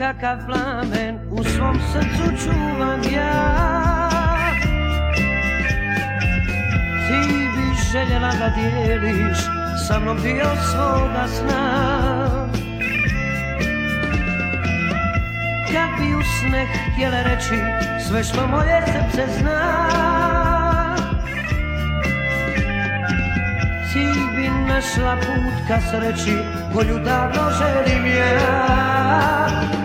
kakav plamen u svom srcu čuvam ja. Ti bi željela da dijeliš sa mnom dio svoga sna. Kad bi u sne htjela reći sve što moje srce zna. Ti bi našla put ka sreći koju davno želim ja.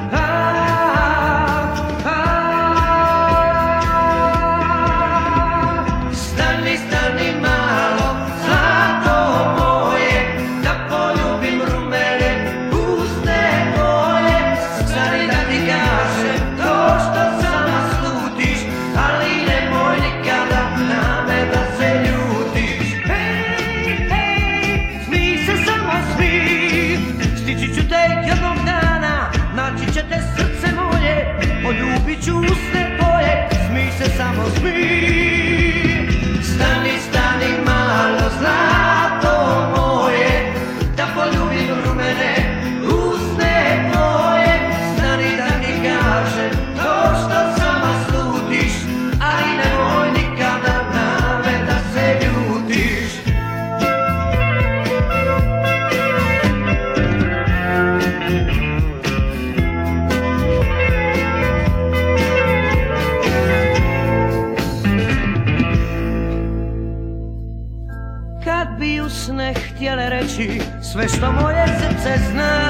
srce moje, poljubit ću su sne htjele reći sve što moje srce zna.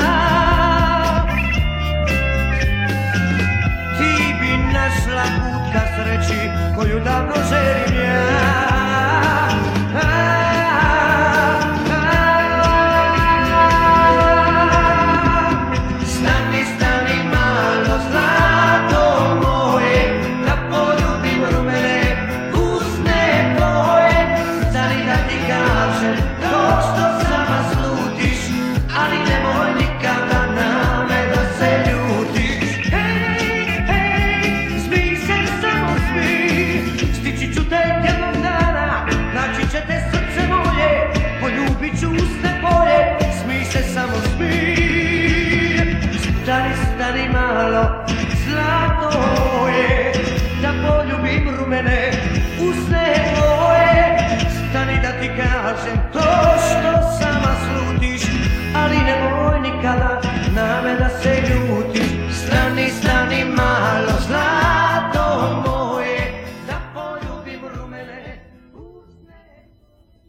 Ti bi našla put ka sreći koju davno želim ja. primalo Zlato je da poljubim rumene usne